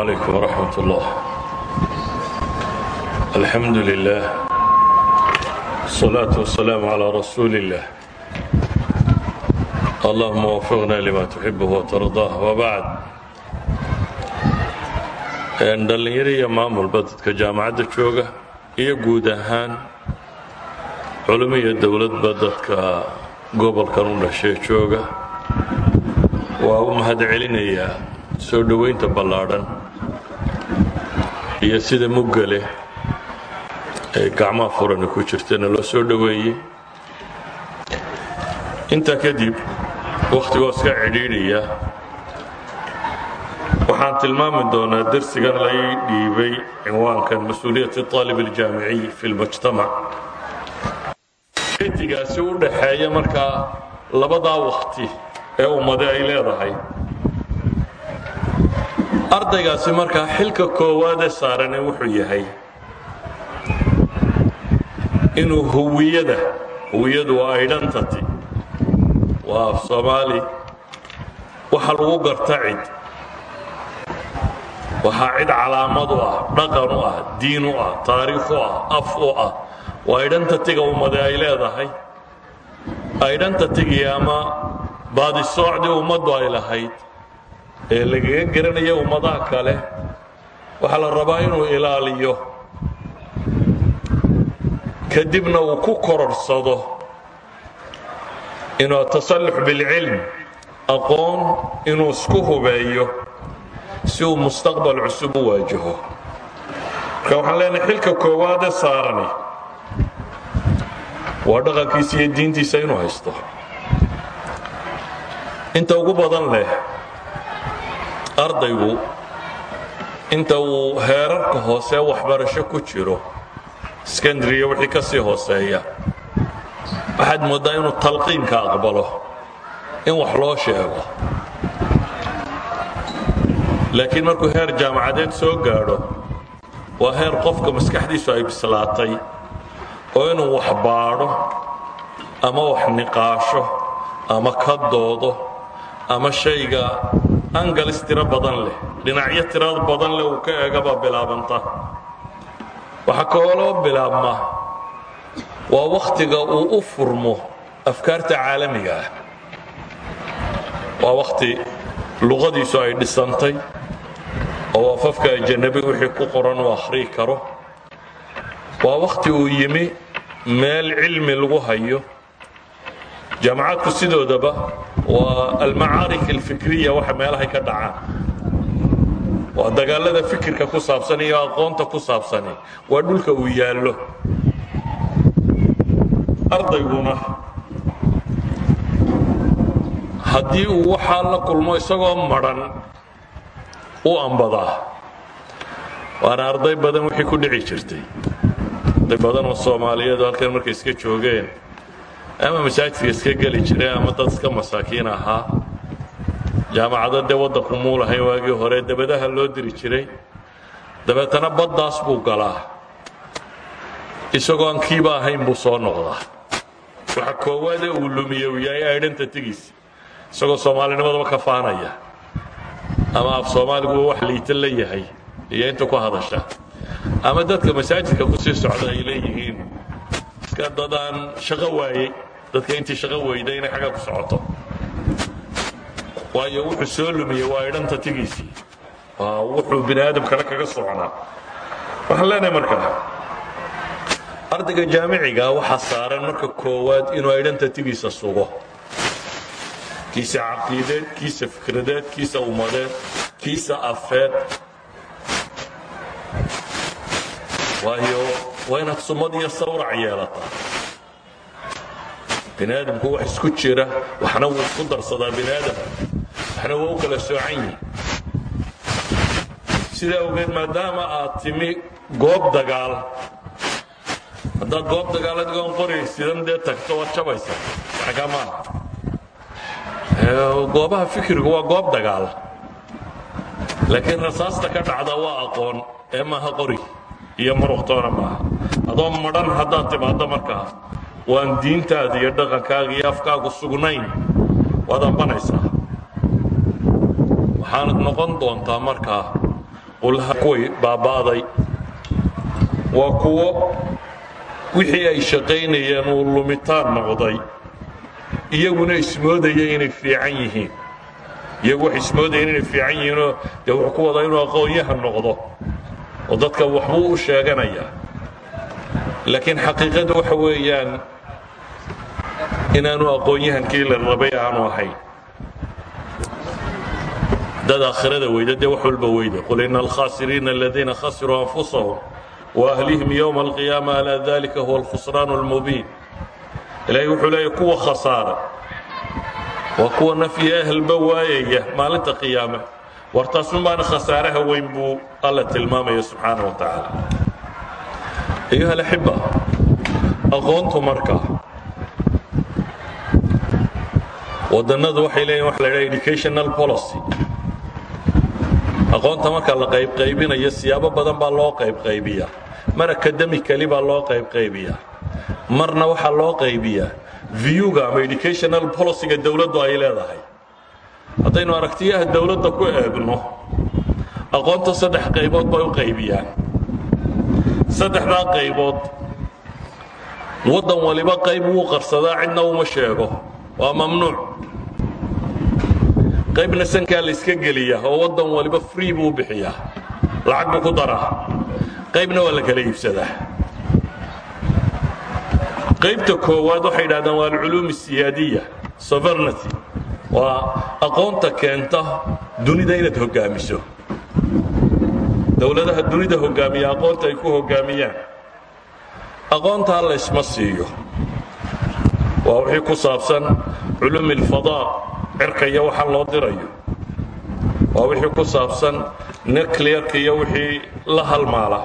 السلام عليكم ورحمة الله الحمد لله الصلاة والسلام على رسول الله اللهم وفقنا لما تحبه وترضاه وبعد dhalinyaro iyo maamulba dadka jaamacadda jooga iyo guud ahaan culimo iyo dowladba dadka gobolkan u dhashee jooga waa u mahad celinayaa soo dhowaynta ballaadhan iyo sida mugga leh ee gacmaha furani ku jirtana loo soo dhoweeyey intaa kadib wakhtigoo iska cidhiidhaya waxaan tilmaami doonaa darsigan lay dhiibay cinwaankan mas'uuliyati aalib aljaamiciy fi lmujtamac etigaasi u dhaxeeya markaa labadaa wakhti ee ummade ay leedahay ardaygaasi markaa xilka koowaadee saarane wuxuu yahay inuu huwiyada huwiyadu waa identity waa af soomaali waxa lagu garta cid waxaa cid calaamad u ah dhaqan u ah diin u ah taariikh u ah af u ah waa identityga ummade ay leedahay. Identitygii ama baadisoocdii ummaddu ay lahayd ee lagaga garanaya ummadaha kale waxaa la rabaa inuu ilaaliyo. Kadibna uu ku kororsado inuu tasallux bilcilm aqoon inuu isku hubeeyo si uu mustaqbal cusub u waajaho. Marka waxaan leenahay xilka koowaadee saarani waa dhaqankiisa iyo diintiisa inuu haysto. Inta ugu badan leh ardaygu inta uu heerarka hoose waxbarasho ku jiro skandariya wixii ka sii hooseeya waxaad mooddaa inuu talqiinka aqbalo in wax loo sheego. Laakiin markuu heer jaamacadeed soo gaadho waa heer qofka maskaxdiisu ay bislaatay oo inuu wax baadho ama wax niqaasho ama ka doodo ama shayga angalis tiro badan leh dhinacyo tirada badan leh uu ka eegaba bilaabanta. Waxaa kooloo bilaabma waa wakhtiga uu u furmo afkaarta caalamiga ah. Waa wakhti luqadiisu ay dhisantay oo afafka ajanabi wixii ku qoran uu akhrii karo. Waa wakhti uu yimi meel cilmi lagu hayo. Jaamacadku sidoodaba waa almacaarik alfikriya waxa meelahay ka dhacaan waa dagaalada fikirka ku saabsan iyo aqoonta ku saabsani waa dhulka uu yaallo ardayguna haddii uu waxaa la kulmo isagoo madhan u ambadaa waana arday badan wixii ku dhici jirtay arday badan oo soomaaliyeedu halkan markay iska joogeen ama masaajidka iska geli jireen ama dad iska masaakiin ahaa jaamacado dee waddanku muulahayn waagii hore dabadaha loo diri jiray dabeetana baddaas buu galaa isagoo aan kiiba ahayn buu soo noqdaa waxa koowaade uu lumiye uu yahay identitygiisi isagoo soomaalinimadaba ka faanaya ama af soomaaligu wax liita la yahay iyo inta ku hadasha ama dadka masaajidka ku sii socda ay leeyihiin iska dadaan shaqo waayey dadka intii shaqo weyday inay xagga ku socoto. Waayo wuxuu soo lumiyey waa identitygiisii waa wuxuu bini aadamkana kaga socnaa waxaan leenahay marka ardayga jaamiciga waxaa saaran marka koowaad inuu identitygiisa sugo. Kiisa caqiideed kiisa fikradeed kiisa ummadeed kiisa afeed. Waayo waa inaad sumad iyo sawrac yeelataa bini aadamku wax isku jira waxna wuu isku darsadaa bini aadamka waxna waa u kala soocan yihi sidaa awgeed maadaama aad timi goob dagaal haddaad goob dagaal adigoon qori sidan dee tagto waad jabaysa waxkaa maaha goobaha fikirku waa goob dagaal. Laakiin rasaasta ka dhacda waa aqoon ee maaha qori iyo muruqtoona maaha. Adoo madhan haddaad timaaddo markaa waan diintaada iyo dhaqankaaga iyo afkaagu sugnayn. Waad ambanaysaa waxaanad noqon doontaa markaa kuway baaba'day waa kuwo wixii ay shaqaynayeen uu lumitaan noqday. Iyaguna ismoodaya inay fiican yihiin. Iyagu wax ismoodayeen inay fiican yihiinoo dee wuxuu ku wadaa inuu aqoonyahan noqdo. Oo dadka waxbuu u sheeganaya. Laakiin xaqiiqadu waxa weeyaan inaanu aqoon-yahankii la rabay aanu ahayn dad aakhirada weyda wax walba weyda. Qul ina alkhaasiriina aladiina khasiruu anfusahum waahlihim yowma alqiyaama alaa dalika huwa alkhusraanu almubiin. Ilaahay wuxuu kuwa khasaara waa kuwa nafya ahlba waayaya maalinta qiyaame. Wartaasunbaana khasaaraha weyn buu alla tilmaamaya subxaana wa tacaala ayuha alaxiba aqoontu markaa wadannadu waxay leeyihiin waxa la dhaha educational policy. Aqoonta marka la qaybqaybinayo siyaabo badan baa loo qaybqaybiyaa mar academicali baa loo qaybqaybiyaa marna waxaa loo qaybiyaa viewga ama educational policyga dowladdu ay leedahay. Haddaynu aragtiyaha dowladda ku eegno aqoonta saddex qaybood bay u qaybiyaan saddexdaa qaybood waddan waliba qayb wuu qarsadaa cidna uma sheego waa mamnuuc. Qaybna sankaa la iska geliyaa oo waddan waliba free buu bixiyaa lacag buu ku daraa qaybna waa la kala iibsadaa. Qaybta koowaad waxay idhahdaan waa alculuum asiyaadiya sovereignty. Waa aqoonta keenta dunida inaad hoggaamiso dowladaha dunida hoggaamiya aqoonta ay ku hoggaamiyaan aqoontaa la ysma siiyo waa wixii ku saabsan culuumi alfadaa cirka iyo waxa loo dirayo. Waa wixii ku saabsan nuclearka iyo wixii la halmaala.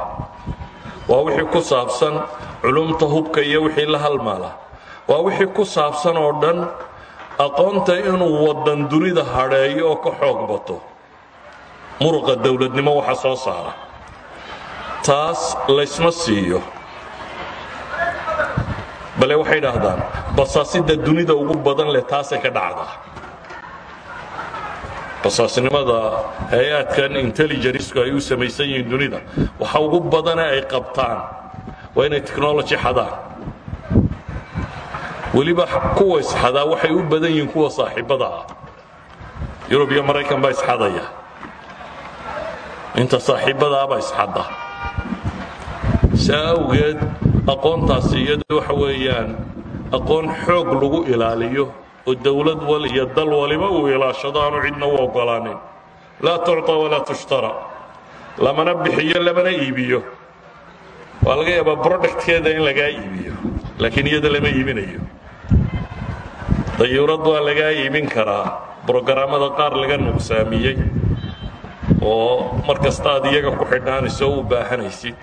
Waa wixii ku saabsan culumta hubka iyo wixii la halmaala. Waa wixii ku saabsan oo dhan aqoonta inuu waddan dunida hadheeyo oo ka xoog bato. Muruqa dowladnimo waxa soo saara. Taas laysma siiyo. Bale waxay idhaahdaan basaasida dunida ugu badan leh taasay ka dhacdaa basaasnimada hay'aadkan intelligencku ay u samaysan yihiin dunida waxa ugu badane ay qabtaan waa inay technology xadaan. Weliba kuwa isxadaa waxay u badan yihiin kuwa saaxiibada ah. Yurub iyo maraykan baa isxadaya inta saaxiibadaabaa isxadda saa awgeed aqoontaasi iyadu waxa weeyaan aqoon xoog lagu ilaaliyo oo dowlad wal iyo dal waliba uu ilaashado aanu cidna u oggolaanin laa tucطa walaa tushtara. Lamana bixiyo lamana iibiyo. Waa laga yaabaa productkeeda in lagaa iibiyo laakiin iyada lama iibinayo. Dayuurad waa lagaa iibin karaa brogaraamada qaar laga nuqsaamiyey oo mar iyaga ku xidhnaanayso o u baahanaysid.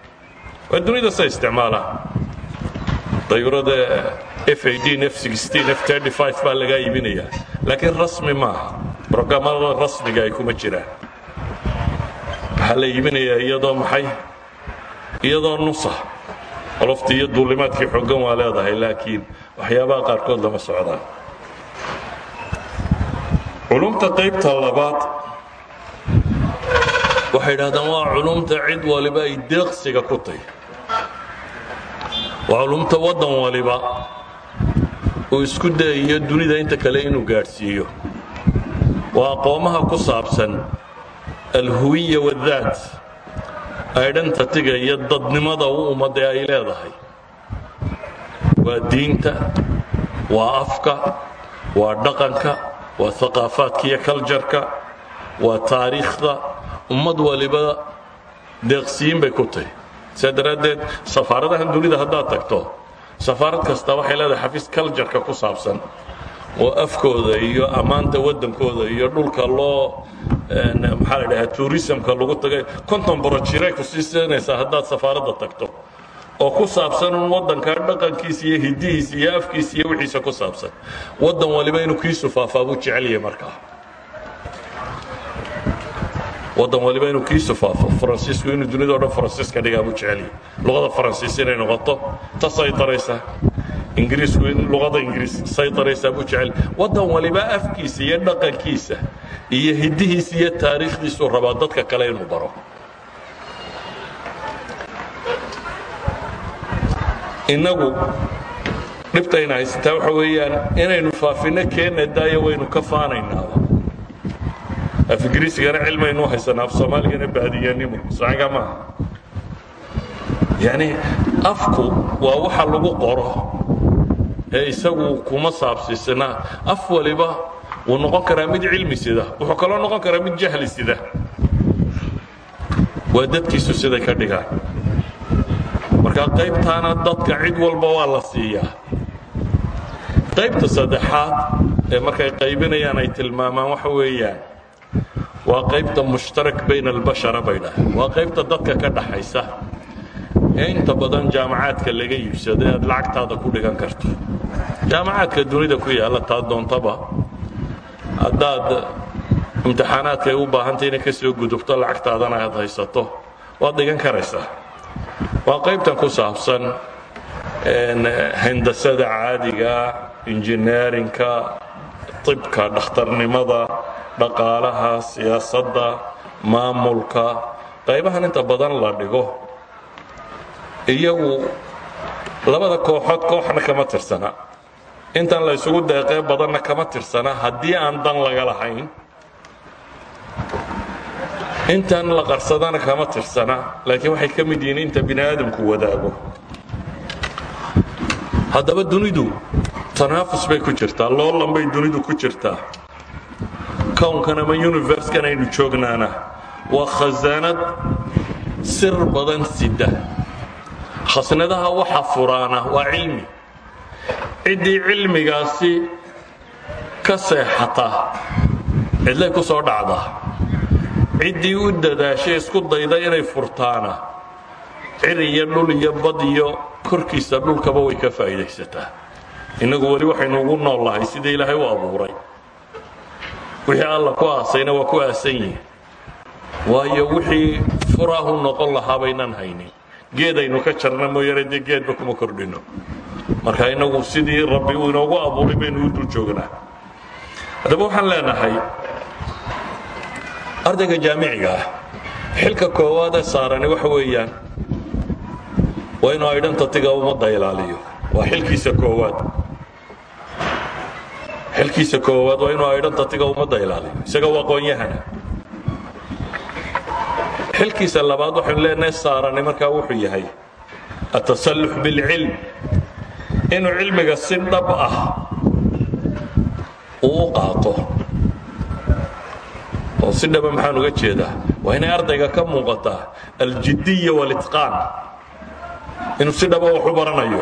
Waa dunida sa isticmaalaan dayuurada f18 f16 f35 baa lagaa iibinayaa laakiin rasmi maaha brograamada rasmiga ay kuma jiraan waxaa la iibinayaa iyadoo maxay? Iyadoo nusa. Qoloftii iyo duulimaadkii xoogan waa leedahay laakiin waxyaabaha qaarkood lama socdaan culumta qaybta labaad waxay idhahdaan waa culumta cid waliba ay deeqsiga ku tahy waa culumta waddan waliba uu isku dayayo dunida inta kale inuu gaadhsiiyo. Waa aqoomaha ku saabsan alhuwiya wadaat aydhantatiga iyo dadnimada u ummadda ay leedahay. Waa diinta waa afka waa dhaqanka waa aqaafaadka iyo kaljarka waa taariikhda ummad waliba deeqsiyin bay ku tahy sidaa daraaddeed safaaradahan dunida haddaad tagto safaarad kasta waxay leedahay xafiis kaljarka ku saabsan oo afkooda iyo ammaanta waddankooda iyo dhulka loo maxaa la dhahaa tuurisamka lagu tagay. Konton borojiray ku sii haddaad safaaradda tagto oo ku saabsan un waddanka dhaqankiisa iyo hidihiisa iyo afkiisa iyo wixiisa ku saabsan. Waddan waliba inuu kiisu faafaa buu jecel yahay markaa wadan waliba inuu kiisu faafo. Faransiisku inuu dunidao dhan faransiiska dhigaa buu jecelyahy luqada faransiis inay noqoto ta sayaraysa ingiriisku luqada ingiriis sayaraysaa buu jecel wadan waliba afkiisa iyo dhaqankiisa iyo hidihiisa iyo taariikhdiisuu rabaa dadka kale inuu baro. Innagu dhibtayna haysataa waxa weeyaan inaynu faafinno keenna daayo waynu ka faanaynaa af ingiriisigana cilmaynu haysanaa af soomaaligana baadiyanimo saxiga maaha yacni afku waa waxa lagu qoro ee isagu kuma saabsiisana af waliba wuu noqon karaa mid cilmi sida wuxuu kaloo noqon karaa mid jahli sida waa dadkiisu siday ka dhigaan marka qaybtaana dadka cid walba waa la siiyaa qaybta saddexaad ee markay qaybinayaan ay tilmaamaan waxa weeyaan waa qaybta mushtarak bayna albashara bay dhahay waa qaybta dadka ka dhaxaysa. Ee inta badan jaamacaadka laga iibsado ee aad lacagtaada ku dhigan karto. Jaamacaadka dunida ku yaalla taa doontaba haddaad imtixaanaadka ay u baahantay inay ka soo gudubto lacagtaadana aad haysato waad dhigan karaysaa waa qaybtan ku saabsan hendasada caadiga injineerinka طibka dhakhtarnimada dhaqaalaha siyaasadda maamulka qaybahan inta badan la dhigo. Iyagu labada kooxood kooxna kama tirsana. Intan la ysugu deeqee badanna kama tirsana. Haddii aan dan laga lahayn intan la qarsadana kama tirsana. Laakiin waxay ka mid yihiin inta bini aadamku wadaago. Haddaba dunidu tanaafus bay ku jirtaa. Loolan bay dunidu ku jirtaa kownkan ama universkan aynu joognaana? Waa khasaanad sir badan sida. Khasnadaha waxa furaana waa cilmi. Ciddii cilmigaasi ka seexata cidlay ku soo dhacdaa ciddii u dadaashay isku dayda inay furtaana. Cir iyo dhul iyo bad iyo korkiisa dhulkaba way ka faa'iidaysataa. Innagu weli waxaynu ugu nool lahay ilaahay u abuuray wixii alla ku aasayna waa ku aasan yihiin waayo wixii furaahu noqon lahaa baynan haynin. Geedaynu ka jarna mooyaane dee geedba kuma kordhinno marka innagu sidii rabbi uu inoogu abuuray baynu u dul joognaa. Haddaba waxaan leenahay ardayga jaamiciga ah xilka koowaad ee saarani waxa weeyaan waa inuu identityga ummadda ilaaliyo waa xilkiisa koowaad xilkiisa koowaad waa inuu identityga ummadda ilaaliyo isaga waa aqoon-yahana xilkiisa labaad waxaynu leenahay saarani markaa wuxuu yahay atasallux bilcilm. Inuu cilmiga si dhab ah uu qaato oo si dhaba maxaan uga jeedaa. Waa inay ardayga ka muuqataa aljidiya walitqaan. Inuu si dhaba wax u baranayo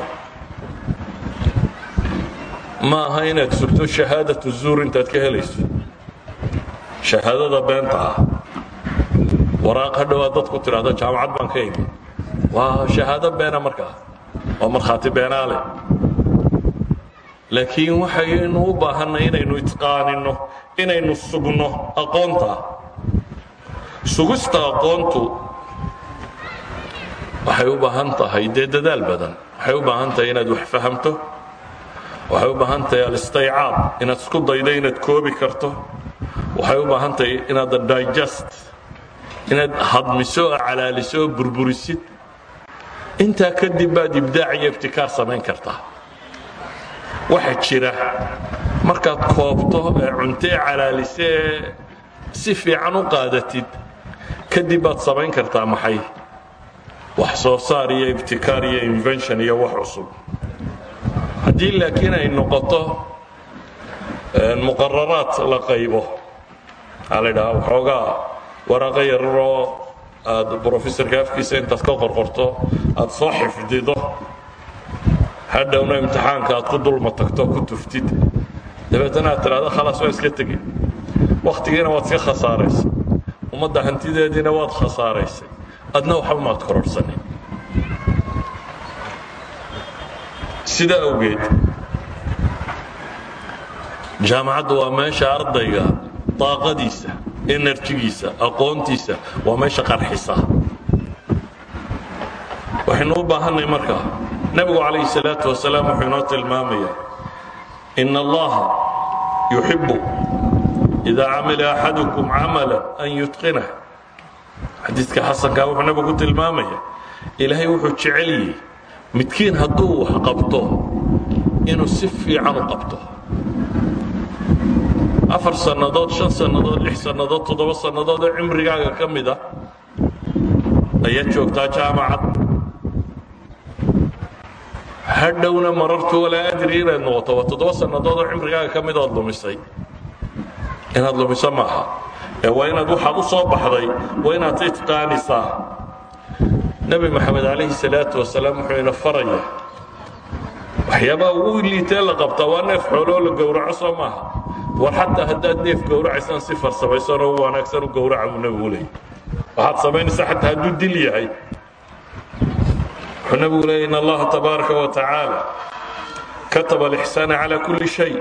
ma aha inaad sugto shahaadatu zuur intaad ka helayso shahaadada beenta ah waraaq hadhowaad dadku tidhaahdo jaamacad baan ka imi waa shahaado beena markaa waa markhaati beenaale laakiin waxaynu u baahanay inaynu itqaaninno inaynu sugno aqoonta sugista aqoontu waxay u baahan tahay dee dadaal badan waxay u baahan tahay inaad wax fahamto waxay u baahan tahay alistaycaab inaad isku daydo inaad koobi karto. Waxay u baahan tahay inaad digest inaad hadmiso calaaliso burburisid. Intaa kadib baad ibdaac iyo ibtikaar samayn kartaa. Waxa jira markaad koobto ee cuntee calaalise ee si fiican u qaadatid kadib baad samayn kartaa maxay? Wax soo saar iyo ibtikaar iyo invention iyo wax cusub haddii laakiin ay noqoto muqararaad la qaybo waxaa la ydhahaa waxoogaa waraaqo yararoo aad brofessorka afkiisa intaad ka qorqorto aad soo xifdido hadhowna imtixaanka aad ku dulma tagto ku tuftid. Dabeetana aad tidhahdo khalaas waa iska tegin wakhtigiina waad iska khasaaraysay ummadda hantideediina waad khasaaraysay. Adna waxba maad kororhsanin sidaa awgeed jaamacaddu waa meesha ardayga daaqadiisa enerjigiisa aqoontiisa waa meesha qarxisa waxaynu u baahanay markaa nebigu calayhi salaatu wasalaam wuxuu inoo tilmaamaya in allaha yuxibu idaa camila axadukum camala an yutqinah xadiidka xasankaa wuxuu nebigu ku tilmaamaya ilaahay wuxuu jecel yihi midkiin hadduu wax qabto inuu si fiican u qabto. Afar sannadood shan sannadood lix sannadood toddoba sannadood oo cimrigaaga ka mid a ayaad joogtaa jaamacad. Hadhowna marartu walaa adri inaad noqoto waa toddoba sannadood oo cimrigaaga ka mid ood lumisay. Inaad lumiso maaha. Ee waa inaad waxaad u soo baxday waa inaad itqaanisaa nebi moxamed calayhi salaatu wasalaam wuxuu ina faraya waxyaabaha ugu liitee la qabtaa waa neef xooloo la gowraco soo maaha. War xataa haddaad neef gowracaysaan si farsamaysanoo u wanaagsan u gowraca buu nebigu leeyay waxaad samaynaysaa xataa hadduu dil yahay. Wuxuu nebigu leeyay in allaha tabaaraka wa tacaala kataba alixsaana calaa kulli shay.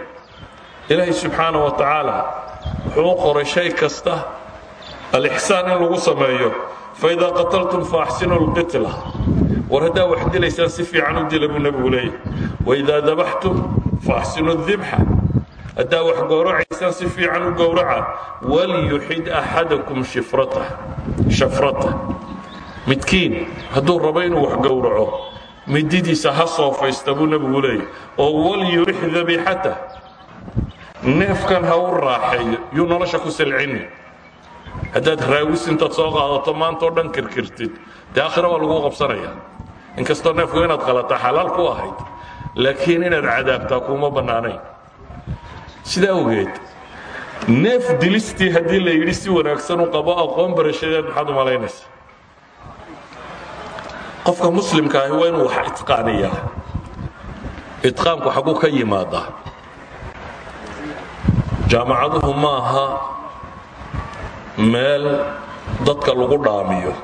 Ilaahay subxaana wa tacaala wuxuu u qoray shay kasta alixsaan in lagu sameeyo faidaa qataltum faaxsinu lqitla war haddaa wax dilaysaan si fiican u dila buu nebigu leeyahy waidaa dabaxtum faaxsinu dibxa haddaa wax gowracaysaan si fiican u gowraca. Walyuxid axadakum shafratah midkiin hadduu rabo inuu wax gowraco mididiisa ha soofaysta buu nebigu leeyahy oo walyurix dabiixatah neefkan ha u raaxeeyo yuu nolosha ku silcini haddaad raawis intaad soo qaadato maanta oo dhan kirkirtid. Dee aakhira waa laguu qabsanayaa. Inkastoo neefku inaad qalataa xalaal ku ahayd laakiin inaad cadaabtaa kuuma bannaanayn. Sidaa awgeed neef dilistii haddii la yidhi si wanaagsan u qabo aqoon barashadeed maxaad u malaynaysa qofka muslimka ahi waa inuu wax itqaaniyaa itqaanku xaguu ka yimaadaa. Jaamacaduhu ma aha meel dadka lagu dhaamiyo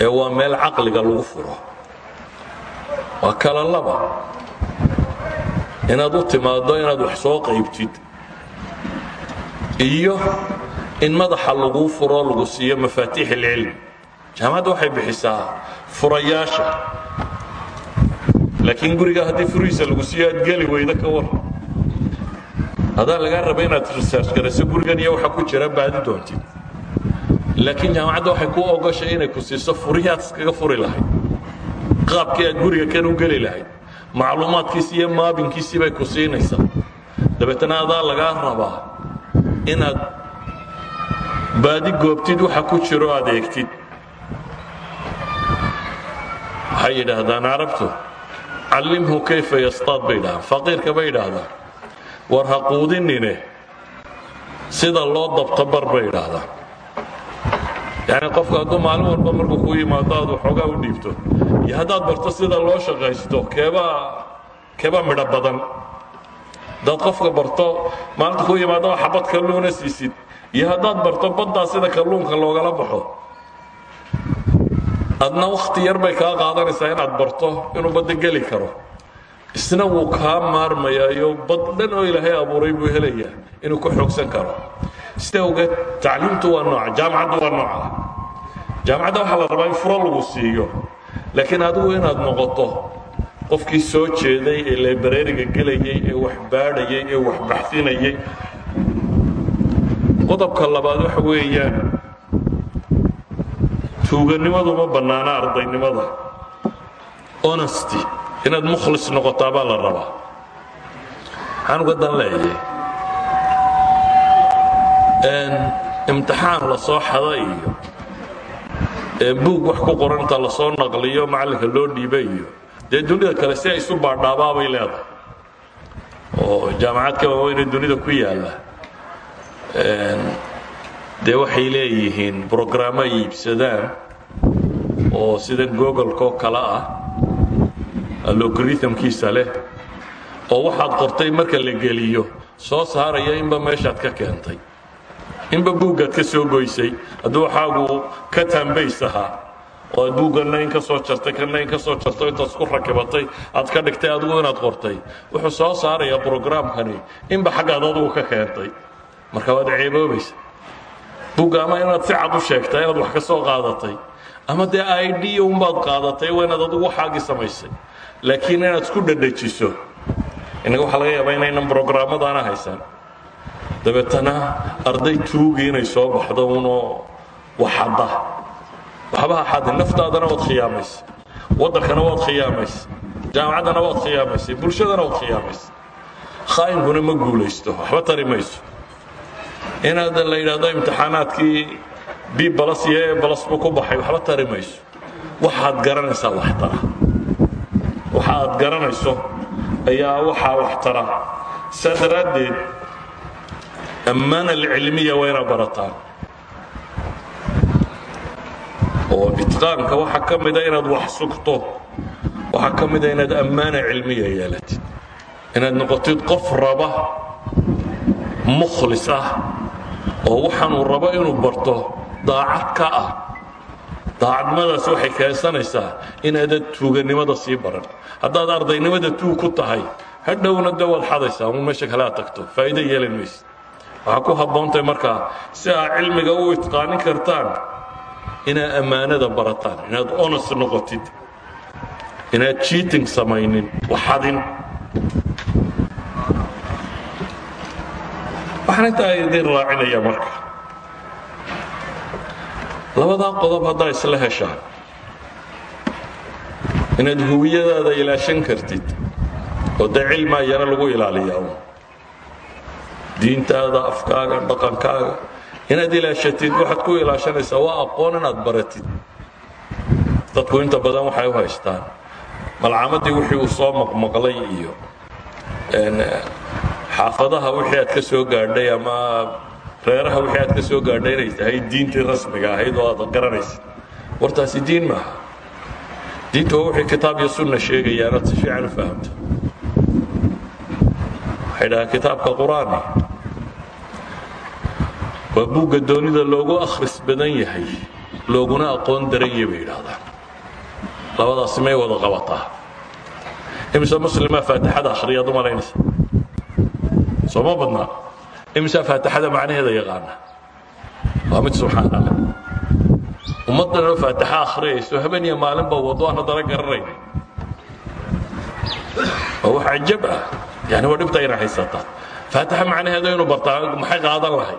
ee waa meel caqliga lagu furo. Waa kala laba. Inaad u timaaddo inaad wax soo qaybtid iyo in madaxa laguu furo lagu siiyo mafaatiix ilcilmi jaamacadda waxay bixisaa furayaasha. Laakiin guriga haddii furihiisa lagu siiyo aad geli weyda ka war hadaa lagaa raba inaad research garayso gurigan iyo waxa ku jira baadi doontid laakiin jaamacadda waxay kuu ogoshay inay ku siiso furihii aad iskaga furi lahayd. Qaabkii aad guriga kan u geli lahayd macluumaadkiisi iyo maabinkiisii bay ku siinaysaa. Dabeetana adaa lagaa rabaa inaad baadi goobtid waxa ku jiro aad eegtid. Waxay yidhaahdaan carabtu callimhu kayfa yastaad? bay yidhahdaan. Faqiirka bay yidhaahdaan war ha quudinine. Sida loo dabto bar bay yidhaahdaan yacni qofka hadduu maalin walba markuu ku yimaado aad waxoogaa u dhiibto iyo haddaad barto sida loo shaqaysto keebaa keebaa midho badan. Haddaad qofka barto maalinta ku yimaado oo xabad kalluuna siisid iyo haddaad barto baddaa sida kalluunka loogala baxo. Adna wakhti yar bay kaa qaadanaysaa inaad barto inuu badda geli karo isna wuu kaa maarmayaayo bad dhan oo ilaahay abuuray buu helayaa inuu ku xoogsan karo. Sida ogeed tacliimtu waa nooca jaamacaddu waa nooca jaamacadda waxaa la rabaa in furo lagu siiyo laakiin adigu inaad noqoto qofkii soo jeeday ee librariga gelayay ee wax baadhayay ee wax baxsinayay. Qodobka labaad waxa weeyaan tuuganimadu ma bannaana ardaynimada. Honesty inaad mukhlis noqotaa baa la rabaa. Maxaan uga dan leeyahay imtixaan la soo xada iyo buug wax ku qoran inta la soo naqliyo macallinka loo dhiiba iyo dee dunida kale si ay isu baadhaabaabay leedahay. Oo jaamacadka waaweynee dunida ku yaalla. Dee waxay leeyihiin brograamo ay iibsadaan oo sida googolka oo kale ah alogorithmkiisa leh. Oo waxaad qortay marka la geliyo. Soo saaraya inba meeshaad ka keentay. Inba buuggaad ka soo goysay. Hadduu waxaagu ka taambays ahaa. Oo aad buugganna in ka soo jartay kanna in ka soo jarto intaad isku rakibatay aad ka dhigtay adigu inaad qortay. Wuxuu soo saarayaa brograamkani inba xaggaad adigu ka keentay. Marka waad ceeboobaysa buugga ama inaad si cad u sheegtaa inaad wax ka soo qaadatay. Ama dee idea unbaad qaadatay waa inaad adigu waxaagii samaysay laakiin inaad isku dhadhajiso innaga waxaa laga yaabaa inaynan brograamadaana haysan. Dabeetana arday tuugi inay soo baxdo unoo waxadda waxba ha xadin naftaadana waad khiyaamaysa waddankana waad khiyaamaysa jaamacaddana waad khiyaamaysay. Bulshadana waad khiyaamaysa khaa'inkuna ma guulaysto. Waxba tari mayso. Inaad la yidhaahdo imtixaanaadkii b balas iyo e balas buu ku baxay waxba tari mayso. Waxaad garanaysaa wax tara waxa aad garanayso ayaa waxaa wax tara. Saa daraaddeed ammaana alcilmiya waa oo itqaanka waxaa ka mida inaad wax sugto waxaa ka mida inaad ammaana cilmiya yeelatid. Inaad noqotid qof raba mukhlis ah oo waxaanuu rabo inuu barto daacad ka ah daacadnimadaas waxay keensanaysaa inaadan tuuganimada sii baran. Haddaad ardaynimada tuug ku tahay hadhowna de waad xadaysaa un meesha kale aad tagto. Faa'iido yeelan mayse waxaa ku habboontahay markaa si aad cilmiga u itqaanin kartaan inaad ammaanada barataan inaad onos noqotid inaad jiiting samaynin waxadin. Waxaan intaa idin raacinaya marka labadaa qodob haddaa isla heshaan inaad hubiyadaada ilaashan kartid oo dee cilmaa yana lagu ilaaliyaa un diintaada afkaaga dhaqankaaga. Inaad ilaashatid waxaad ku ilaashanaysaa waa aqoon inaad baratid. Dadku inta badan waxay u haystaan. Malcamadii wixii uu soo maqmaqlay iyo xaafadaha wixii aad ka soo gaadhay ama reeraha wixii aad ka soo gaadhay inay tahay diintii rasmiga ahayd oo aad garanaysid wartaasi diin maaha. Diintu waa wixii kitaab iyo sunna sheegaya inaad si fiican u fahamto. Waxay dhahaan kitaabka qur'aani. Waa buugga doonida loogu akhris badan yahay looguna aqoon daranya bay yidhaahdaan. Labadaasi may wada qabataa. Imise muslima faatixada akhriyaad u malaynaysa? Sooma badnaa imisa faatixada macnaheeda yaqaana. Waa mid subxaan allah ummaddanoo faatixa akhriyayso habeen iyo maalinba wado aan haddana garanayna waa wax cajab ah. Yani waa dhibta ina haysataa. Faatixa macnaheeda inuu bartaa maxay qaadan lahay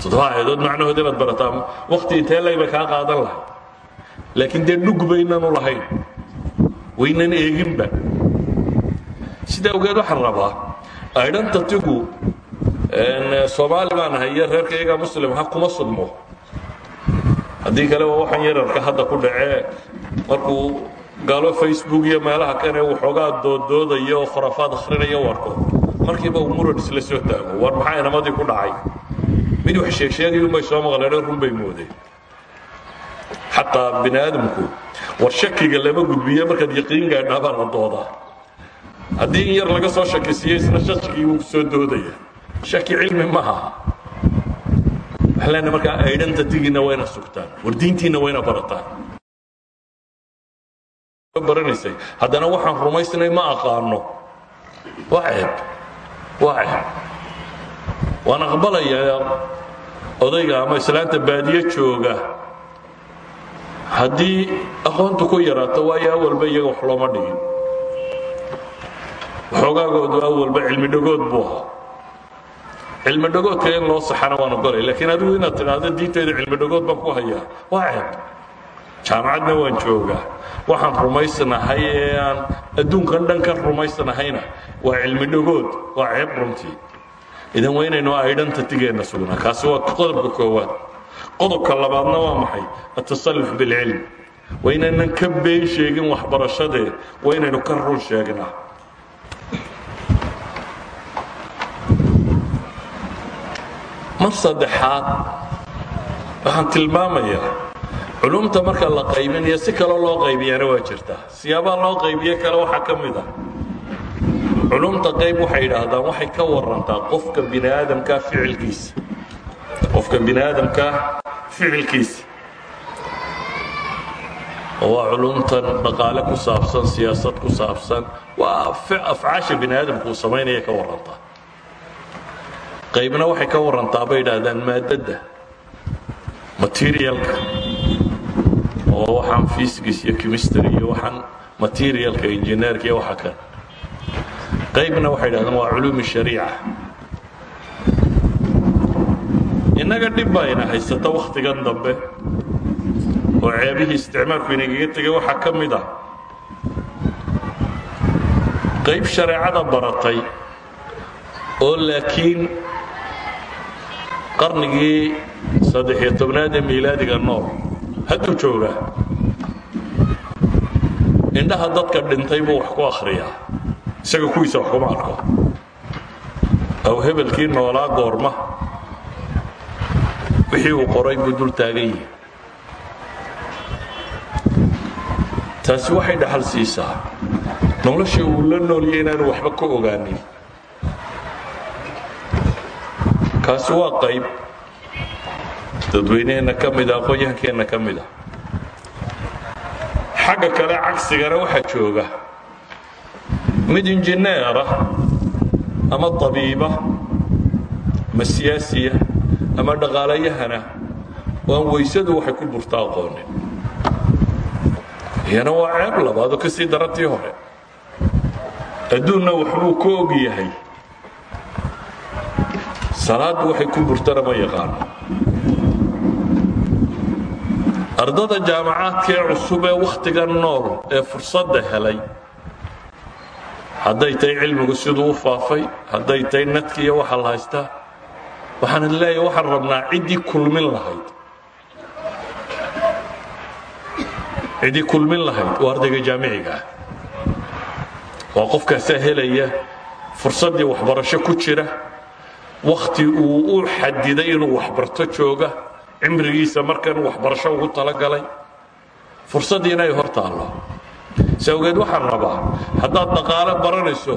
toddoba aayadood macnahood inaad barataa wakti intee layba kaa qaadan lahay laakiin dee dhug baynanu lahayn. Waynan eeginba. Sidaa ogeed waxaan rabaa aydhanta tigu soomaali baan ahay iyo reerka iyagaa muslim ha kuma sugmo haddii kale waa waxaan yararka hadda ku dhacee markuu gaalo facebook iyo meelaha kane waxoogaa dooddoodaya oo khurafaad akhrinayo warko markiiba uu murad isla soo taago war maxaa inamadii ku dhacay? Mid wax sheegsheegay unbay soo maqleen run bay moodeen xataa bini aadamku war shakiga lama gudbiyo markaad yaqiin gaadhaa baa la doodaa. Haddii in yar laga soo shakisiiyo isna shakigii wuu soo doodaya shaki cilmi maaha waxaan leenahay markaa aydhanta tigiina wayna sugtaan war diintiina wayna barataan. Baranaysay? Haddana waxaan rumaysnay ma aqaano. Waa ceeb waa ceeb waan aqbalayaa odayga ama islaanta baadiye jooga. Haddii aqoontu ku yaraato waayo awalba iyaga wax looma dhigin waxoogaagoodu awalba cilmi dhagood buu ahaa cilmi dhagoodka in loo saxana waan ogolay laakiin adigu inaad tidhaahdo diintayda cilmi dhagood baan ku hayaa. Waa ceeb. Jaamacadna waan joogaa. Waxaan rumaysnahay ee aan adduunkan dhan ka rumaysnahayna waa cilmi dhagood waa ceeb runtii. Idan waa inaynu aydhanta sugnaa kaasi waa qodobka koowaad. Qodobka labaadna waa maxay? Atasallux bilcilm. Waa inaynan ka been sheegin waxbarashadee. Waa inaynu ka run sheegnaa mar saddexaad waxaan tilmaamayaa. Culumta marka la qaybinayo si kaloo loo qaybiyana waa jirtaa siyaabaha loo qaybiye kale waxaa ka mid a culumta qayb waxay yidhaahdaan waxay ka warantaa qofka bini aadamka ficilkiisa qofka bini aadamka ficilkiisa waa culumtan dhaqaale ku saabsan siyaasad ku saabsan. Waa afcaasha bini aadamku uu samaynaya ka warantaa qaybna waxay ka warantaa bay yidhaahdaan maadadda materialka oo waxaan physics iyo chemistry iyo waxaan materialka engineerka iyo waxa kan qaybna waxay yidhahdaan waa culuumi shariica. Innaga dhib baa ina haysata wakhtigan dambe oo ceebihii isticmaalku inagaga tegay waxaa ka mid ah. Qayb shareecada baratay oo laakiin qarnigii saddex-iyo tobnaad ee miilaadiga nool hadduu joogaa indhaha dadka dhintay buu wax ku akhriyaa isaga kuwiisa wax kuma arko. Aw hebelkii noolaa goorma wixii uu qoray buu dul taagan yihi taasi waxay dhaxal siisaa noloshii uu la nooliyay inaanu waxba ka ogaanin kaasi waa qayb. Dadweyneheenna ka mida aqoon-yahankeenna ka mida xagga kale cagsigana waxaa jooga. Mid injineera ama tabiiba ama siyaasiya ama dhaqaalayahana oo aan weysadu waxay ku burta aqoonin. Iyana waa ceeb labaadoo ka sii darantii hore. Adduunna waxbuu ka og yahay salaaddu waxay ku burtana ma yaqaano ardada jaamacaadka ee cusub ee wakhtiga nool ee fursadda helay? Hadday tahay cilmigu siduu u faafay hadday tahay nadka iyo waxa la haystaa? Waxaan leeyahay waxaan rabnaa ciddii kulmin lahayd. Ciddii kulmin lahayd waa ardayga jaamiciga ah. Waa qofkaasaa helaya fursaddii waxbarasho ku jira wakhti uu u xadiday inuu waxbarto jooga cimrigiisa markan waxbarasho ugu talagalay. Fursaddiina ay hor taallo. Si awgeed waxaan rabaa haddaad dhaqaalo baranayso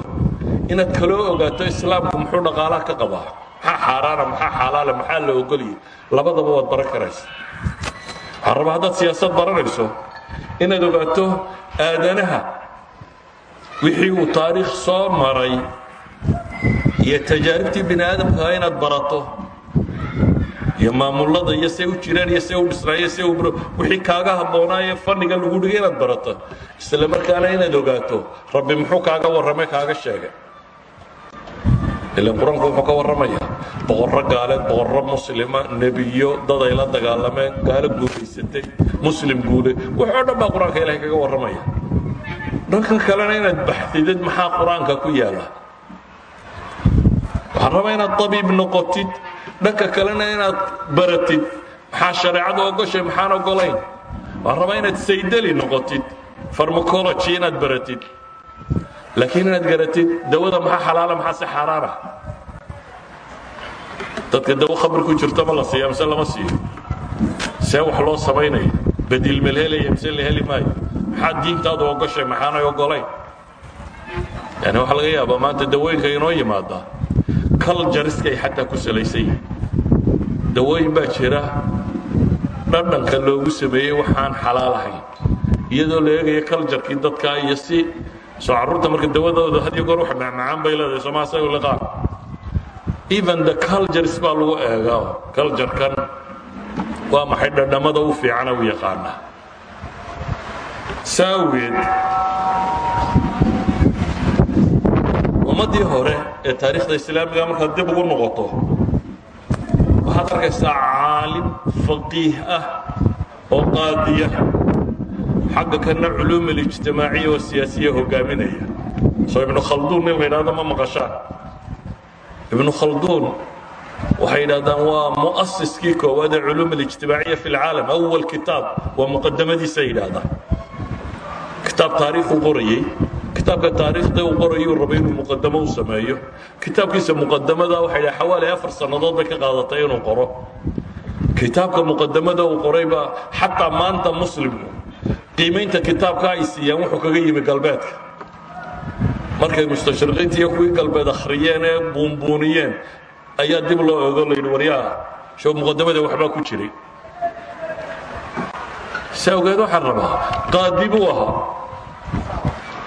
inaad kaloo ogaato islaamku muxuu dhaqaalaha ka qabaa? Maxaa xaaraana maxaa xalaala maxaa la ogoliyay labadaba waad baran karaysa waxaan rabaa haddaad siyaasad baranayso inaad ogaato aadanaha wixii uu taariikh soo maray iyo tajaaribtii bini aadamkaa inaad barato iyo maamullada iyo say u jiraan iyo say u dhisnaayo say wixii kaaga habboonaayo fanniga lagu dhigay inaad barato. Isla markaana inaad ogaato rabbi muxuu kaaga warramay kaaga sheegay. Ilan qur'aanku wuxuu ka warramayaa boqorro gaaleed boqorro muslima nebiyo dad ay la dagaalameen gaalo guulaysatay muslim guule. Waxoo dhan baa qur'aanka ilahay kaga warramaya. Dhankan kalena inaad baxdidid maxaa qur'aanka ku yaalla waxaan rabaa inaad tabiib noqotid dhanka kalena inaad baratid. Maxaa shareecadu ogoshay? Maxaan ogolayn? Waxaan rabaa inaad saydali noqotid farmacology inaad baratid. Laakiin inaad garatid dawada maxaa xalaala maxaa si xaaraana dadka dawo khamri ku jirto ma la siiya mise lama siiyo. See wax loo samaynayo badiil mel helaya mise la heli maayo. Maxaa diintaadu ogoshay? Maxaanay ogolayn? Yani waxaa laga yaabaa maanta dawooyinka inoo yimaada kaljariskay xataa ku salaysan yihiin dawooyin baa jira. Dhadhanka loogu sameeyey waxaan xalaal ahayn iyadoo la eegaya kaljarkii dadka iyo si soo carruurta marka dawadooda had iyo goor wax macmacaan bay leedahay somaa say u liqaan even the cultures baa lagu eegaa culturekan waa maxay dhadhamada u fiicana u yaqaanaa? Saaweed ummaddii hore ee taariikhda islaamiga markaad dib ugu noqoto waxaad arkaysaa caalim faqiih ah oo qaadiya xagga kana culuum alijtimaaciya oo siyaasiya hogaaminaya. Soo ibnu khalduun nin la yidhahdo ma maqashaan ibnu khalduun waxay yidhahdaan waa mu'asiskii koowaad ee culuum alijtimaaciya fi lcaalam awal kitaab waa muqadamadiisa yidhaahdaan. Kitaab taariikhu qorayey kitaabka taariikhda uu qorayuu rabay inuu muqadamo u sameeyo. Kitaabkiisa muqadamada waxay dhahay xawaali afar sannadood bay ka qaadatay inuu qoro. Kitaabka muqadamada uu qoray baa xataa maanta muslimku qiimaynta kitaabka ay siiyaan wuxuu kaga yimi galbeedka. Markay mustashriqiinta iyo kuwii galbeed akhriyeen ee buunbuuniyeen ayaa dib loo eego la yidhi waryaa show muqadamada waxbaa ku jiray. Si awgeed waxaan rabaa qaadi buu ahaa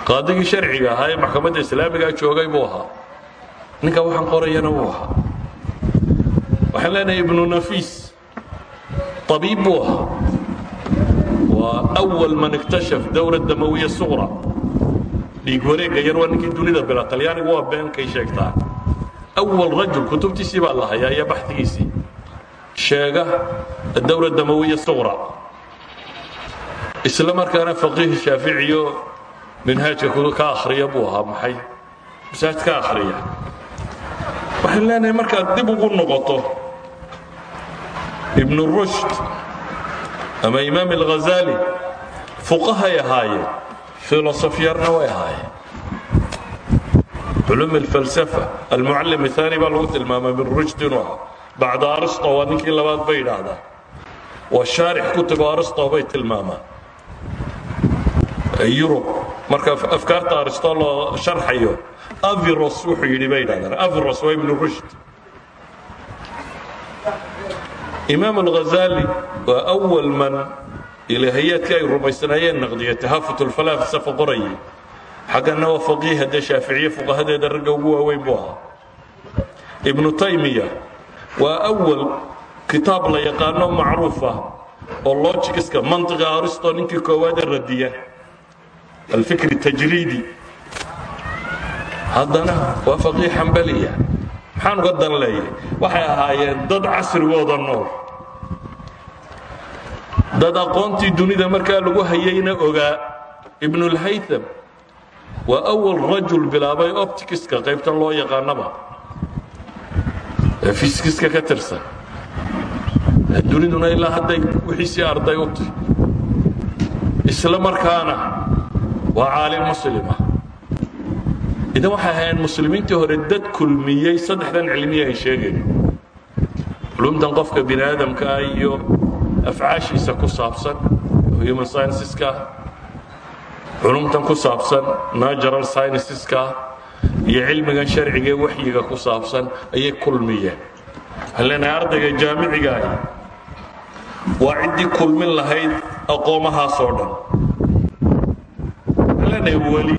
qaadigii sharciga ahaa ee maxkamadda islaamigaa ah joogay buu ahaa. Ninka waxaan qorayana wuu ahaa. Waxaan leenahay ibnu nafiis abiib buu ahaa. Waa awal man iktashaf dowra damawiya suqra dhiig wareegga yar waa ninkii dunida bila talyaanigu waa beenkay sheegtaa. Awal rajul kutubtiisii baa la hayaa iyo baxdigiisii sheega adowra damawiya suqra isla markaana faqiih shaaficiyo manhaajka ka ahriya buu maxay? Masaajid ka ahriya waxaan leenahay markaad dib ugu noqoto ibnu rushd ama imaam alghazali fuqahay ahaayeen filosofyarna way ahaayeen culum alfalsafa almucallim aani baa lagu tilmaamay ibnu rushd inuu ahaa. Bacda aristo waa ninkii labaad bay idhaahdaa waa shaarix kutuba marka afkaarta aristo loo sharxayo aviros wuxuu yidhi bay yidhahdaan aviros waa ibnu rushd. Imaam alghazali waa awal man ilaahayaadkii ay rumaysnaayeen naqdiya tahaafut ulfalaafsafa qorayay xaggana waa faqiih haddee shaaficiye fuqahadeeda ragga ugu waaweyn buu ahaa. Ibnu taymiya waa awal kitaab la yaqaano macruuf ah oo lojigiska mantiqa aristo ninkii koowaadee radiya alfikri tajriidi haddana waa faqiih xambaliya maxaan uga dan leeyahay waxay ahaayeen dad casrigooda nool. Dad aqoontii dunida markaa lagu hayayna ogaa ibnulhaytham waa awal rajul bilaabay optikiska qaybtan loo yaqaanaba. Ee fiskiska ka tirsan. Duniduna ilaa hadday wixiisii arday u tahy isla markaana waa caalim muslima. Idan waxay ahaayeen muslimiintii hore dad kulmiyey saddexdan cilmiya ay sheegayn culumtan qofka bini aadamkaa iyo afcaashiisa ku saabsan human scienceska culumtan ku saabsan natural scienceska iyo cilmigan sharciga ee waxyiga ku saabsan ayay kulmiyeen. Waxaan leenahay ardayga jaamicigaahi waa ciddii kulmin lahayd aqoomahaasoo dhan leenahay weli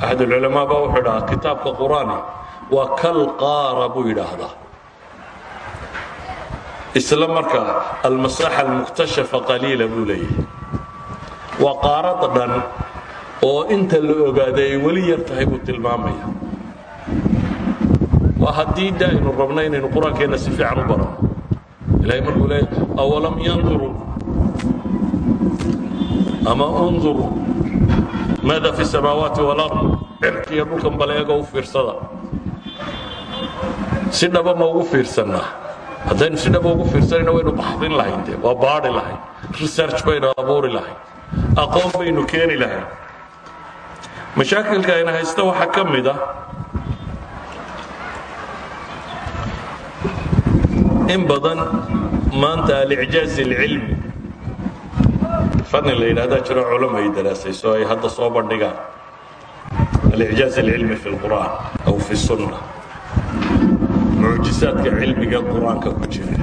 axad ulculamaa baa wuxuu idhahaa kitaabka qur'aani waa kal qaara buu yidhaahdaa. Isla markaa almasaaxa almuktashafa qaliila buu leeyahay. Waa qaarada dhan oo inta la ogaaday ay weli yar tahay buu tilmaamaya. Waa haddii de aynu rabno inaynu qur'aankeenna si fiican u barano ilahay markuu leeyahy awalam yanduruu ama undur maada fi samaawaati walard cirkiiyo dhulkan bale eego u fiirsada si dhaba ma ugu fiirsannaa haddaynu si dhaba ugu fiirsanayna waynu baxdin lahayn de waa baadhi lahayn research baynu abuuri lahayn aqoon baynu keeni lahayn mashaakilka ayna haysta waxaa ka mid ah in badan maanta alicjaaz alcilmi fanni la yidhahdaa jiro culamo ay daraasayso ay hadda soo bandhigaan. Alicjaaz alcilmi fi lqur'aan aw fi sunna mucjisaadka cilmiga qur'aanka ku jira.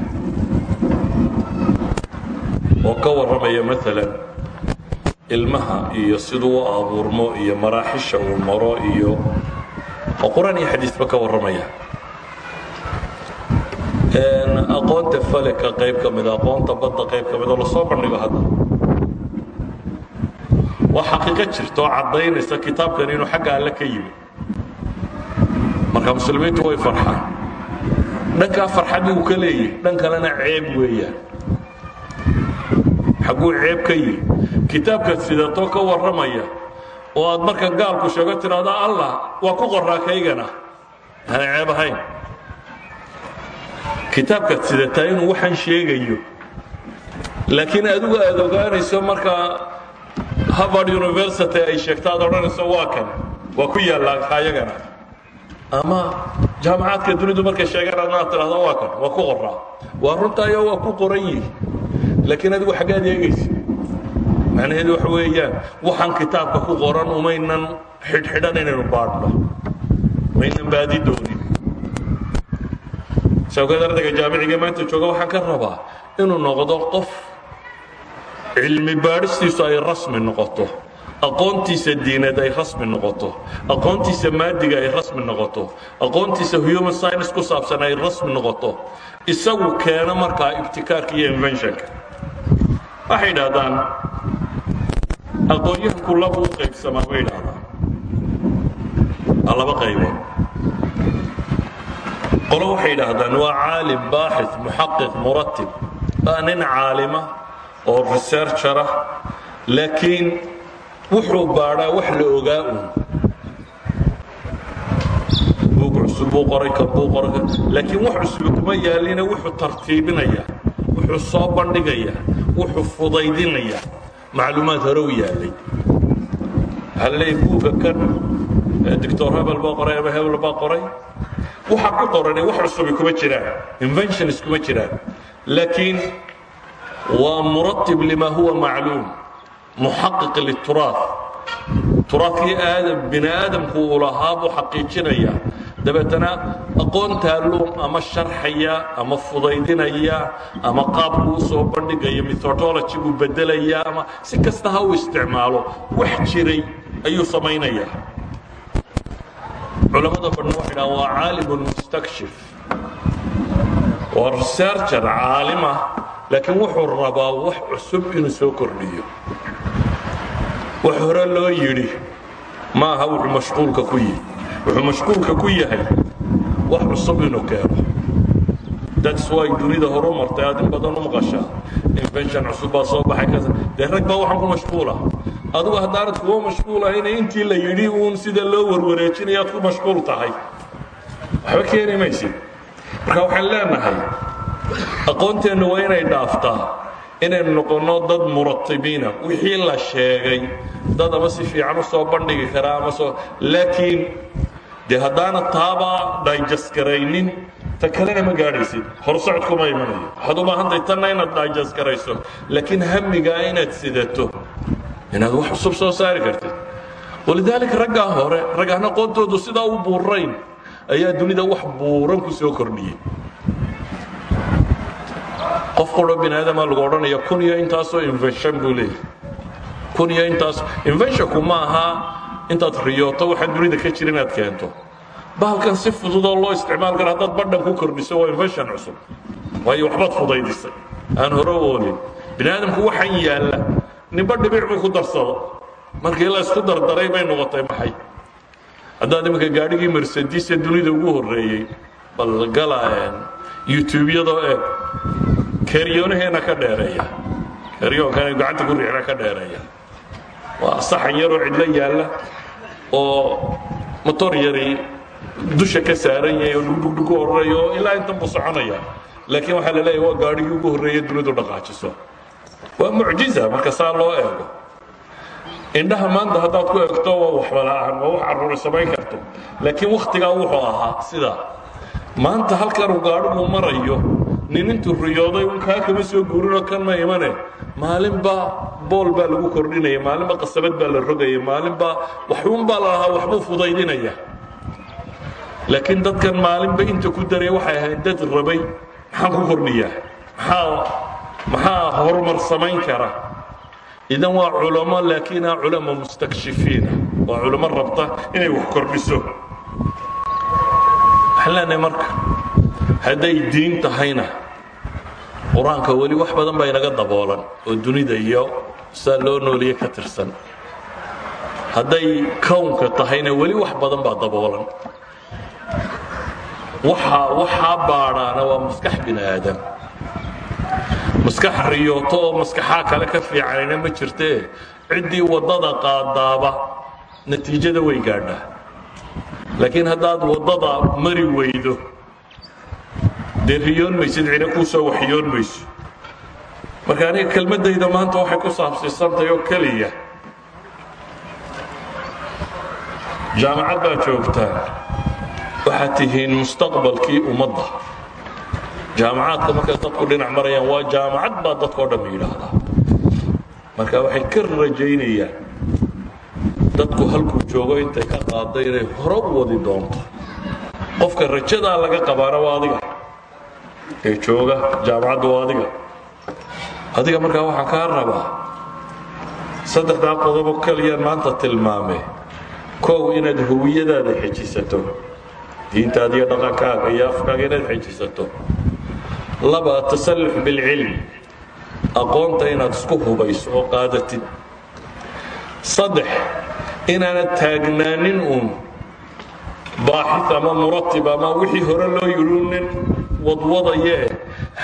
Oo ka warramaya maalan ilmaha iyo siduu u abuurmo iyo maraaxisha uu maro iyo oo qur'aan iyo xadiisba ka warramaya. Aqoonta faleka qayb ka mida aqoonta badda qayb ka midoo la soo bandhigo hadda waa xaqiiqo jirta oo caddaynaysa kitaabkan inuu xagga alle ka yimi. Marka muslimiintu way farxaan. Dhankaa farxad uu ka leeyahy dhan kalena ceeb weeyaan. Xagguu ceeb ka yihi kitaabkaad sidatoo ka warramaya oo aad marka gaalku sheego tidhaahdo allah waa ku qoraa kaygana. Aan ceeb ahayn. Kitaabkaad sidataa inuu waxaan sheegayo. Laakiin adigu aad ogaanayso markaa harvard university ay sheegto aad odhanayso waa kan waa ku yaallaa ayagana. Ama jaamacaadka dunidu markay sheegaan adna aad tidhahdo waa kan waa ku qoraa waa runtaayo waa ku qoran yihi laakiin adigu xaggaad eegaysa. Macnaheedu waxa weeyaan waxaan kitaabka ku qoran umaynan xidhxidhan inaynu baadhno. Maynan baadi doonin. Sawgeed ardayga jaamiciga maanta jooga waxaan ka rabaa inuu noqdo qof cilmi baadhistiisu ay rasmi noqoto. Aqoontiisa diineed ay rasmi noqoto. Aqoontiisa maadiga ay rasmi noqoto. Aqoontiisa human science ku saabsan ay rasmi noqoto. Isagu keeno markaa ibtikaarka iyo inventionka. Waxay idhahdaan aqoonyahanku laba u qaybsamaa bay idhahdaan waa laba qaybood. Qolo waxay idhaahdaan waa caalim baaxith muxaqiq muratib. Waa nin caalima oo researchara laakiin wuxuu baadhaa wax la ogaa uun. Buug cusub buu qoray kan buu qoray laakiin wax cusub kuma yaalina wuxuu tartiibinayaa wuxuu soo bandhigayaa wuxuu fudaydinayaa macluumaad hore u yaalay. Waxaa la leeyahay buugga kan doctor hebel baa qoray ama hebel baa qoray. Waxa ku qorani wax cusubi kuma jiraan inventions kuma jiraan. Laakiin waa muratib lima huwa macluum muxaqiq lituraaf turaafkii aadam bini aadamku uu lahaa buu xaqiijinaya. Dabeetana aqoontaa luum ama sharxaya ama fudaydinaya ama qaabku u soo bandhigaya methodology buu bedelaya ama si kasta ha uu isticmaalo wax jiray ayuu samaynayaa. Culamada badhna waxay dhahaan waa caalimun mustakshif waa researcher caalima laakiin wuxuu rabaa wax cusub inuu soo kordhiyo. Wax hore loo yidhi ma aha wuxuu mashquulka ku yihi wuxuu mashquulka ku yahay wax cusub inuu keeno. That's why dunida horu martay aad in badan u maqashaa invention cusub baa soo baxay dee rag baa waxaan ku mashquula. Adigu haddaanad kuwa mashquulahayn intii la yidhi uun sida loo warwareejinaya aad ku mashquul tahay. Waxba keeni maysid. Marka waxaan leenahay aqoonteennu waa inay dhaaftaa. Inaynu noqonno dad muratibiina wixii la sheegay dad ama si fiican u soo bandhigi karaa ama soo laakiin dee haddaana taaba dayjasgaraynin ta kalena ma gaadhaysid. Horsocod kuma imanayo waxaad u baahantahay tanna inaad dayjasgarayso laakiin hamigaa inaad sidato inaad wax cusub soo saari kartid. Walidaalika raggaa hore raggaan aqoontoodu sidaa u buurayn ayaa dunida wax buuran ku soo kordhiyey qof quro bini aadama lagu odhanaya kun iyo intaasoo invention buu leeyahy kun iyo intaas inventionku ma aha intaad riyooto waxaan dunida ka jira inaad keento. Bahalkan si fududoo loo isticmaal karo haddaad badhan ku kordhiso waa invention cusub. Waayo waxbaad fudaydisay. Aan hore oolin. Bini aadamku waxaan yaalla ninba dhibic buu ku darsado. Markii la isku dardaray bay noqotay maxay haddaad iminka gaadhigii mercedes ee dunida ugu horreeyey bal gala youtube-yadoo eeg keryoonaheena ka dheereeya. Keryoonkan gacanta ku riixna ka dheereeya. Waa saxan yaroo cidlo yaalla oo motor yari dusha ka saaran yahay oo dhugdhugdhug u horreeya oo ilaa intan buu soconaya. Laakiin waxaa la leeyahay waa gaadhigii ugu horreeye dunidu dhaqaajiso. Waa mucjiza marka saa loo eego. Indhaha maanta haddaad ku eegto waa waxba la'aan waa wax carruuri samayn karto. Laakiin wakhtigaa wuxuu ahaa sidaa. Maanta halkanuu gaadhigu marayo nin intuu riyooday un kaa kama soo guurinoo kan ma imane? Maalinba bool baa lagu kordhinaya maalinba qasabad baa la rogaya maalinba waxuunbaa la lahaa waxbuu fudaydinaya. Laakiin dadkan maalinba inta ku daraya waxay ahayd dad rabay maxaan ku kordhiyaa maxaa maxaa horumar samayn kara? Idan waa culamo laakiin aa culamo mustakshifiina. Waa culamo rabta inay wax kordhiso. Waxaan leenahay marka hadday diin tahayna qur'aanka weli wax badan baa inaga daboolan oo dunida iyo saa loo nooliye ka tirsan. Hadday kownka tahayna weli wax badan baa daboolan. Waxa waxaa baadhaana waa maskax bini aadam. Maskax riyooto oo maskaxaa kale ka fiicanayna ma jirtee ciddii waddada qaadaaba natiijada way gaadhaa. Laakiin haddaad waddada mari weydo dee riyoon maysid cina kuu soo waxyoon mayso marka aniga kelmaddayda maanta waxay ku saabsiisantahay oo keliya. Jaamacad baa joogtaan waxaad tihiin mustaqbalkii ummadda. Jaamacaadka markay dadku dhinac marayaan waa jaamacad baa dadkao dhan yidhaahdaa. Marka waxay ka rajaynayaan. Dadku halkuu joogo intay ka qaadda inay hore u wadi doonto. Qofka rajadaa laga qabaana waa adiga ee jooga jaamacadda waa adiga. Adiga markaa waxaan kaa rabaa saddexdaa qodobo keliyaan maanta tilmaame. Kow inaad howiyadaada xejisato diintaada dhaqankaaga iyo afkaaga inaad xejisato. Laba tasallux bilcilm aqoonta inaad isku hubayso oo qaadatid. Saddex inaanad taagnaanin uun. Baaxis ama muratib ama wixii hore loo yidhi nin wadwadayee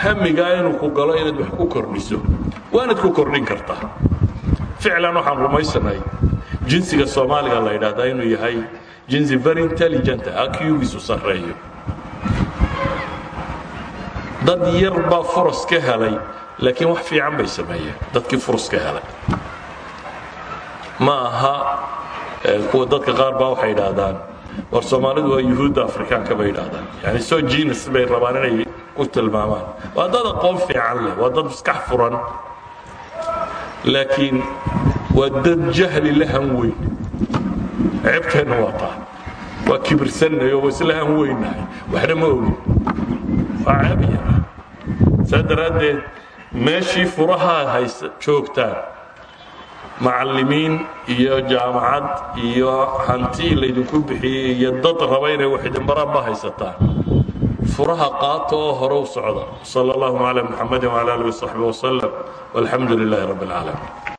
hamigaa inuu ku galo inaad wax ku kordhiso. Waanad ku kordhin kartaa ficlan waxaan rumaysanahay. Jinsiga soomaaliga la yidhaahdaa inuu yahay jinsi very intelligent aqgiisu sarreeyo. Dad yar baa furas ka helay laakiin wax fiican bay sameeyeen. Dadkii furas ka helay. Ma aha kuwa dadka qaar baa waxay idhaahdaan war soomaalidu waa yuhuudda afrikaanka bay idhaahdaan yani soo jinis bay rabaan inay ku tilmaamaan. Waa dad aqoon fiican leh waa dad maskax furan. Laakiin waa dad jahli la han weyn. Ceebteenna waa taa waa kibirsannayo waa isla han weynahay. Waxna ma ogin waa ceeb yara saa daraaddeed meeshii furahaa haysa joogtaan macallimiin iyo jaamacad iyo hanti laydinku bixiyey iyo dad raba inay wax idin baraan ma haysataan furaha qaata oo hore u socda sal اllahuma calى muxamadi wعalى alih وصaxbi وsلم والxamdu لilaahi رab العaalamiin